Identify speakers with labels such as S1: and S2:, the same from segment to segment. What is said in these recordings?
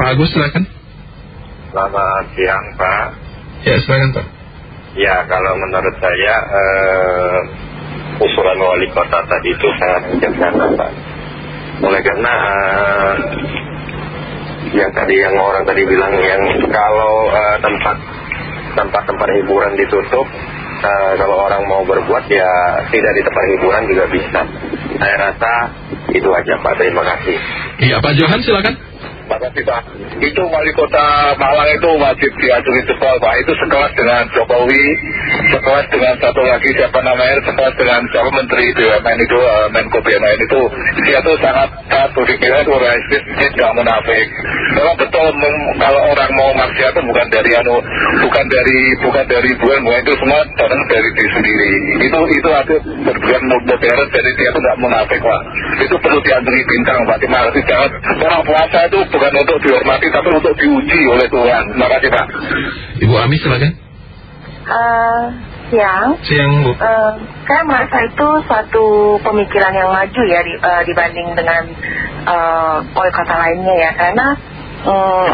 S1: Pak Agus silakan.
S2: Selamat siang Pak.
S1: Ya silakan Pak.
S2: Ya kalau menurut saya eh, usulan wali kota tadi itu sangat bijaksana Pak. Oleh karena eh, yang tadi yang orang tadi bilang yang kalau eh, tempat tempat-tempat hiburan ditutup, eh, kalau orang mau berbuat ya tidak di tempat hiburan juga bisa. Saya rasa itu aja Pak. Terima kasih.
S1: Iya Pak Johan silakan.
S3: Terima kasih Pak. Itu wali kota Malang itu wajib diatur itu Pak. Pak. Itu sekelas dengan Jokowi, sekelas dengan satu lagi siapa namanya, sekelas dengan siapa menteri BUMN itu, uh, Menko BUMN itu. Dia tuh sangat sangat berpikirnya itu realistis, tidak munafik. Memang betul kalau orang mau maksiat itu bukan dari anu, bukan dari bukan dari bukan bukan itu semua datang dari diri sendiri. Itu itu ada berbuat modern jadi dia tuh nggak munafik Pak. Itu perlu diantri bintang Pak. Terima kasih jangan orang puasa itu bukan untuk dihormati tapi untuk diuji oleh Tuhan. Terima kasih Pak.
S1: Ibu Ami silakan.
S4: Eh, siang,
S1: Siang Bu.
S4: Eh, saya merasa itu suatu pemikiran yang maju ya di- eh, dibanding dengan eh, wali kota lainnya ya karena mm,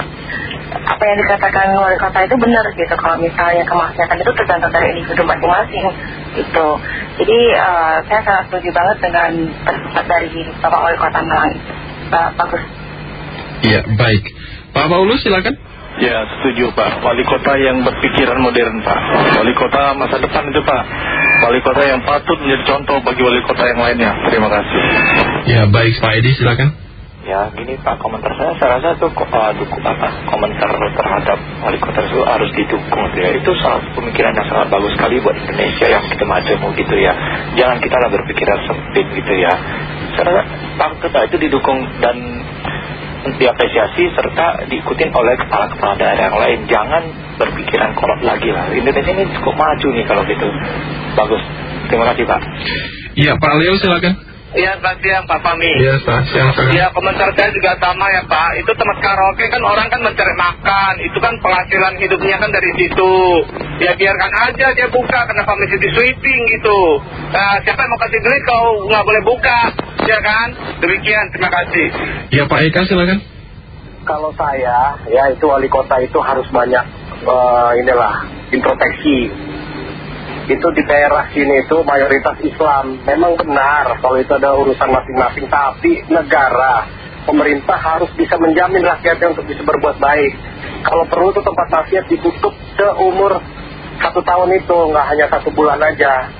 S4: apa yang dikatakan wali kota itu benar gitu kalau misalnya kemaksiatan itu tergantung dari individu masing-masing gitu jadi eh, saya sangat setuju banget dengan pendapat dari Bapak Wali Kota Malang itu bagus
S1: Iya baik. Pak Paulus silakan.
S5: Ya setuju Pak. Wali kota yang berpikiran modern Pak. Wali kota masa depan itu Pak. Wali kota yang patut menjadi contoh bagi wali kota yang lainnya. Terima kasih.
S1: Ya baik Pak Edi silakan.
S6: Ya gini Pak. Komentar saya saya rasa itu uh, dukung apa komentar terhadap wali kota itu harus didukung gitu ya. Itu salah pemikiran yang sangat bagus sekali buat Indonesia yang kita maju gitu ya. Jangan kita lah berpikiran sempit gitu ya. Saya rasa Pak Kota itu didukung dan diapresiasi serta diikutin oleh kepala-kepala daerah yang lain. Jangan berpikiran kolot lagi lah. Indonesia ini cukup maju nih kalau gitu. Bagus. Terima kasih Pak.
S1: Iya Pak Leo silakan.
S3: Iya, selamat siang Pak Pami.
S1: Iya Pak. Siang silakan.
S3: Ya komentar saya juga sama ya Pak. Itu tempat karaoke kan orang kan mencari makan. Itu kan penghasilan hidupnya kan dari situ. Ya biarkan aja dia buka Kenapa mesti di sweeping gitu? Nah, Siapa yang mau kasih duit kalau nggak boleh buka Ya kan? Demikian terima kasih.
S1: Iya Pak Eka silakan.
S7: kalau saya ya itu wali kota itu harus banyak eh, inilah introspeksi. Itu di daerah sini itu mayoritas Islam. Memang benar kalau itu ada urusan masing-masing tapi negara pemerintah harus bisa menjamin rakyatnya untuk bisa berbuat baik. Kalau perlu itu tempat maksiat ditutup seumur satu tahun itu nggak hanya satu bulan aja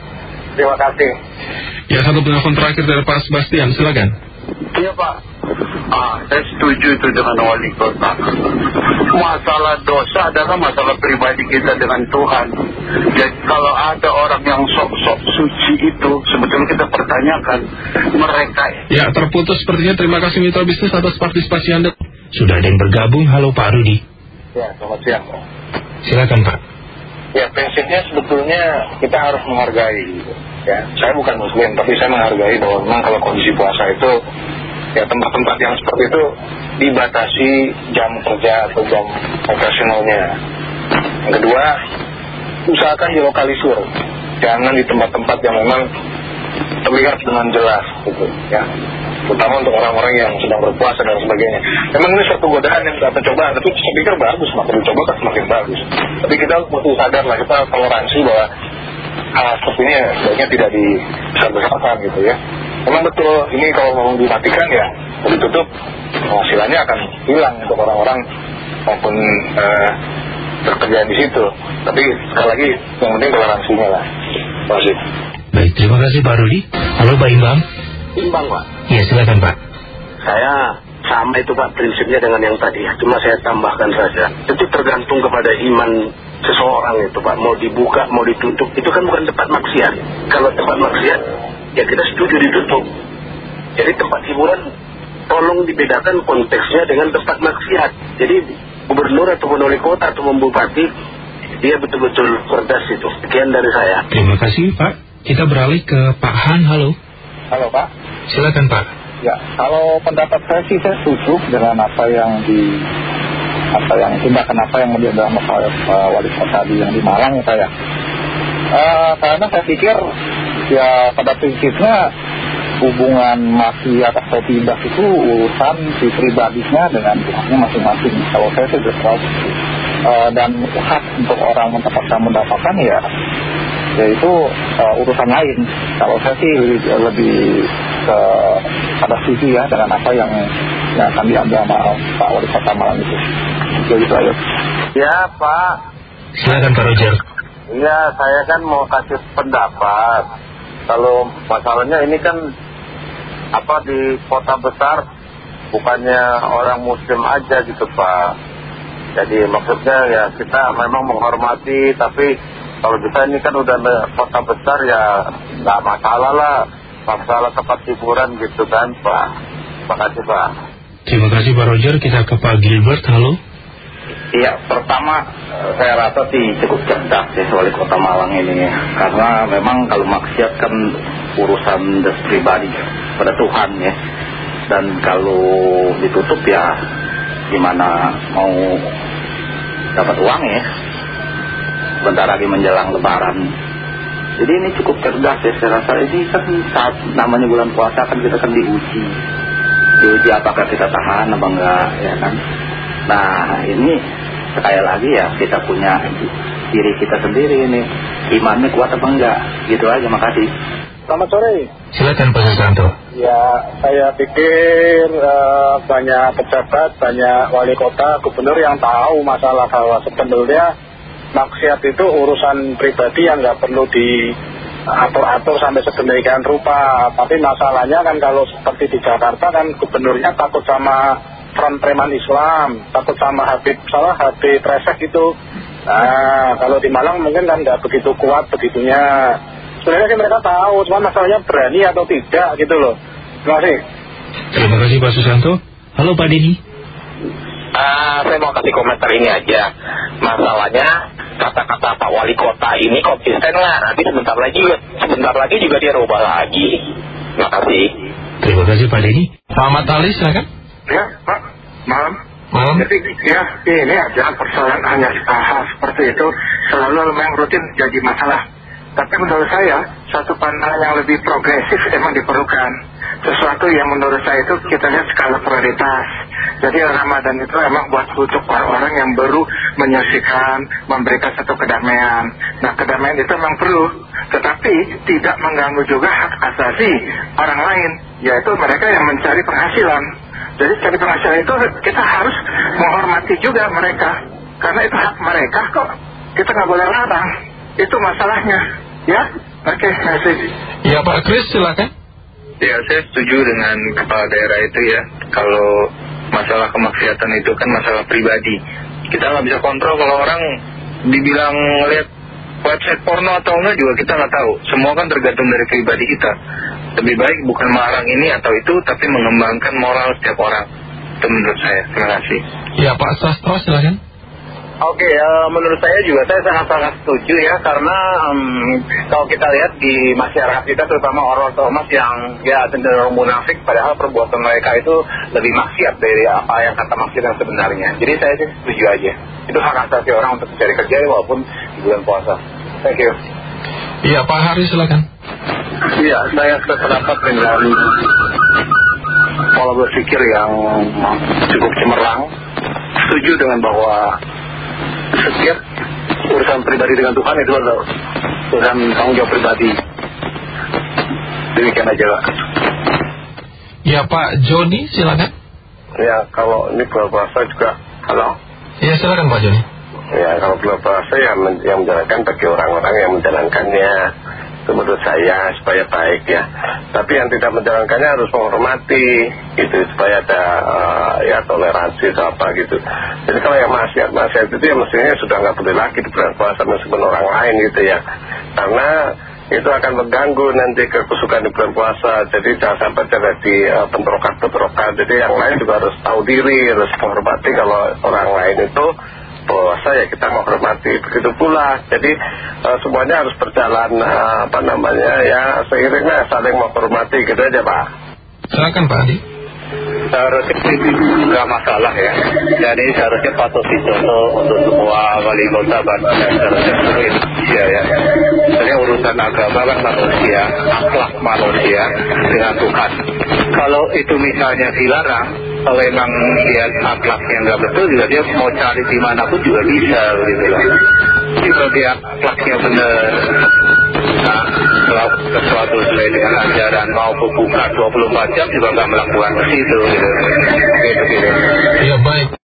S7: terima kasih
S1: Ya satu penelpon terakhir dari Pak Sebastian silakan.
S3: Iya Pak ah, Saya setuju itu dengan wali kota Masalah dosa adalah masalah pribadi kita dengan Tuhan Jadi kalau ada orang yang sok-sok suci itu Sebetulnya kita pertanyakan Mereka
S1: Ya terputus sepertinya terima kasih mitra bisnis atas partisipasi Anda.
S8: Sudah ada yang bergabung, halo Pak Rudi.
S7: ya selamat siang
S8: Silakan Pak.
S7: Ya prinsipnya sebetulnya kita harus menghargai ya. Saya bukan muslim tapi saya menghargai bahwa memang kalau kondisi puasa itu ya tempat-tempat yang seperti itu dibatasi jam kerja atau jam operasionalnya. Yang kedua, usahakan dilokalisir. Jangan di tempat-tempat yang memang terlihat dengan jelas gitu ya. Terutama untuk orang-orang yang sedang berpuasa dan sebagainya. Memang ini suatu godaan yang kita coba, tapi saya pikir bagus, makin dicoba kan semakin bagus. Tapi kita mesti sadar lah, kita toleransi bahwa hal seperti ini ya, sebaiknya tidak dibesar-besarkan gitu ya. Memang betul, ini kalau mau dimatikan ya, mau ditutup, penghasilannya akan hilang untuk orang-orang maupun eh, bekerja di situ. Tapi sekali lagi, yang penting toleransinya lah. Terima kasih.
S8: Baik, terima kasih Pak Rudi. Halo Pak Imbang.
S7: Imbang Pak.
S8: Ya silakan Pak.
S7: Saya sama itu Pak prinsipnya dengan yang tadi. Cuma saya tambahkan saja. Itu tergantung kepada iman seseorang itu Pak. Mau dibuka, mau ditutup. Itu kan bukan tempat maksiat. Kalau tempat maksiat, ya kita setuju ditutup. Jadi tempat hiburan tolong dibedakan konteksnya dengan tempat maksiat. Jadi gubernur atau wali kota atau bupati dia betul-betul cerdas itu. Sekian dari saya.
S8: Terima kasih Pak. Kita beralih ke Pak Han, halo.
S9: Halo Pak.
S8: Silakan Pak.
S9: Ya, kalau pendapat saya sih saya setuju dengan apa yang di apa yang tindakan apa yang menjadi dalam masalah uh, wali kota di yang di Malang ya saya. Eh, karena saya pikir ya pada prinsipnya hubungan maksiat atau tidak itu urusan si pribadinya dengan Tuhannya masing-masing. Kalau saya sih tahu uh, dan hak untuk orang mendapatkan mendapatkan ya yaitu uh, urusan lain. Kalau saya sih lebih, lebih ke pada sisi ya dengan apa yang yang akan diambil sama Pak Wali Kota Malang itu. Jadi itu aja.
S3: Ya Pak.
S8: Silakan Pak Roger.
S3: Iya saya kan mau kasih pendapat. Kalau masalahnya ini kan apa di kota besar bukannya orang muslim aja gitu Pak. Jadi maksudnya ya kita memang menghormati tapi kalau kita ini kan udah kota besar ya nggak masalah lah masalah tempat hiburan gitu kan Pak. Terima kasih Pak.
S8: Terima kasih Pak Roger. Kita ke Pak Gilbert. Halo.
S10: Iya, pertama saya rasa sih cukup cerdas ya wali kota Malang ini Karena memang kalau maksiat kan urusan das pribadi pada Tuhan ya Dan kalau ditutup ya gimana mau dapat uang ya Bentar lagi menjelang lebaran. Jadi ini cukup cerdas ya saya rasa. Ini kan saat namanya bulan puasa kan kita kan diuji. Diuji apakah kita tahan apa enggak ya kan? Nah ini sekali lagi ya kita punya diri kita sendiri ini. Imannya kuat apa enggak? Gitu aja makasih.
S9: Selamat sore.
S8: Silakan Pak Susanto.
S9: Ya, saya pikir uh, banyak pejabat, banyak wali kota, gubernur yang tahu masalah bahwa sebenarnya maksiat itu urusan pribadi yang nggak perlu diatur-atur sampai sedemikian rupa. Tapi masalahnya kan kalau seperti di Jakarta kan gubernurnya takut sama front preman Islam, takut sama Habib salah Habib Resek itu. Nah, kalau di Malang mungkin kan nggak begitu kuat begitunya. Sebenarnya sih mereka tahu, cuma masalahnya berani atau tidak gitu loh. Terima kasih.
S8: Terima kasih Pak Susanto. Halo Pak Dini.
S3: Ah, saya mau kasih komentar ini aja. Masalahnya kata-kata Pak Wali Kota ini konsisten lah. Nanti sebentar lagi, sebentar lagi juga dia rubah lagi. Terima kasih.
S8: Terima kasih Pak Dini. Pak Ahmad Ali silakan.
S11: Ya, Pak. Malam.
S8: Malam.
S11: Jadi ya ini aja persoalan hanya hal seperti itu selalu memang rutin jadi masalah. Tapi menurut saya satu pandangan yang lebih progresif emang diperlukan. Sesuatu yang menurut saya itu kita lihat skala prioritas. Jadi Ramadan itu emang buat untuk orang-orang yang baru menyaksikan, memberikan satu kedamaian. Nah kedamaian itu memang perlu. Tetapi tidak mengganggu juga hak asasi orang lain. Yaitu mereka yang mencari penghasilan. Jadi cari penghasilan itu kita harus menghormati juga mereka. Karena itu hak mereka kok. Kita nggak boleh larang. Itu masalahnya. Ya, oke, terima kasih.
S1: Ya Pak Kris silakan.
S3: Ya, saya setuju dengan kepala daerah itu ya. Kalau masalah kemaksiatan itu kan masalah pribadi. Kita nggak bisa kontrol kalau orang dibilang lihat website porno atau enggak juga kita nggak tahu. Semua kan tergantung dari pribadi kita. Lebih baik bukan melarang ini atau itu, tapi mengembangkan moral setiap orang. Itu menurut saya. Terima kasih.
S1: Ya Pak Sastro silakan.
S7: Oke, uh, menurut saya juga saya sangat-sangat setuju ya karena um, kalau kita lihat di masyarakat kita terutama orang Thomas yang ya cenderung munafik padahal perbuatan mereka itu lebih maksiat dari apa yang kata maksiat yang sebenarnya. Jadi saya sih setuju aja. Itu hak asasi orang untuk mencari kerja walaupun di bulan puasa. Thank you.
S1: Iya Pak Hari silakan.
S9: Iya, saya sependapat dengan pola berpikir yang cukup cemerlang. Setuju dengan bahwa setiap urusan pribadi dengan Tuhan itu adalah urusan tanggung jawab pribadi. Demikian aja Pak.
S1: Ya Pak Joni silakan.
S3: Ya, kalau ini bulan puasa juga, halo?
S1: Ya silakan Pak Joni.
S3: Ya, kalau bulan puasa ya yang menjalankan bagi orang-orang yang menjalankannya. Itu menurut saya supaya baik ya. Tapi yang tidak menjalankannya harus menghormati gitu supaya ada eh, ya toleransi atau apa gitu. Jadi kalau yang maksiat maksiat itu ya mestinya sudah nggak boleh lagi di bulan puasa meskipun orang lain gitu ya. Karena itu akan mengganggu nanti kekusukan di bulan puasa. Jadi jangan sampai terjadi uh, bentrokan-bentrokan. Jadi yang lain juga harus tahu diri, harus menghormati kalau orang lain itu puasa ya kita menghormati. Begitu pula. Jadi uh, semuanya harus berjalan uh, apa namanya ya seiringnya saling menghormati gitu aja Pak.
S1: Silakan Pak Adi.
S12: seharusnya nggak masalah ya. Ini seharusnya patut dicontoh untuk semua wali kota Bandung dan seharusnya seluruh Indonesia ya. Sebenarnya urusan agama kan manusia, akhlak manusia dengan Tuhan. Kalau itu misalnya dilarang, kalau emang dia akhlaknya nggak betul juga dia mau cari di mana pun juga bisa gitu loh. Jadi kalau dia akhlaknya benar, nah melakukan sesuatu sesuai dengan ajaran mau buka 24 jam juga nggak melakukan ke situ gitu. Gitu gitu.
S1: Ya baik.